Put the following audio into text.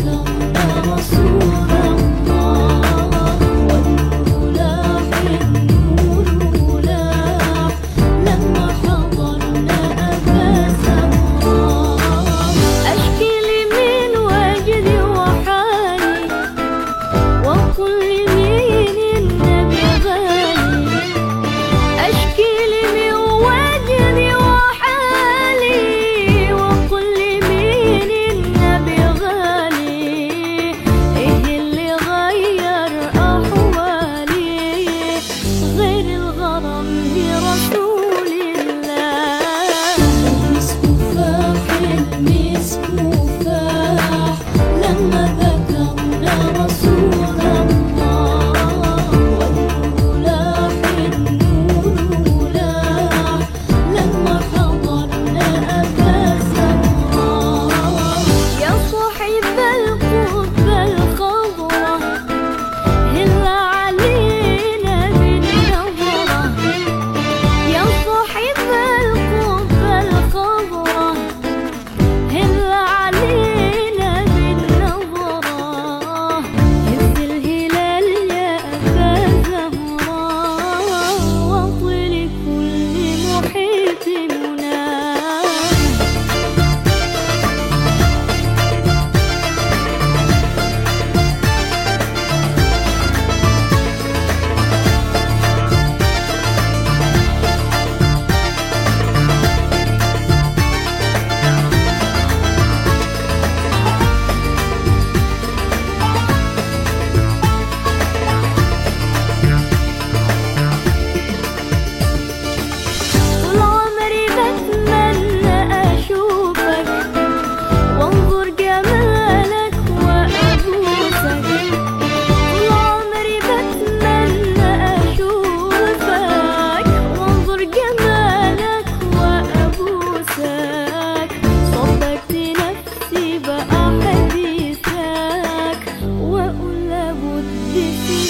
come. 谢谢。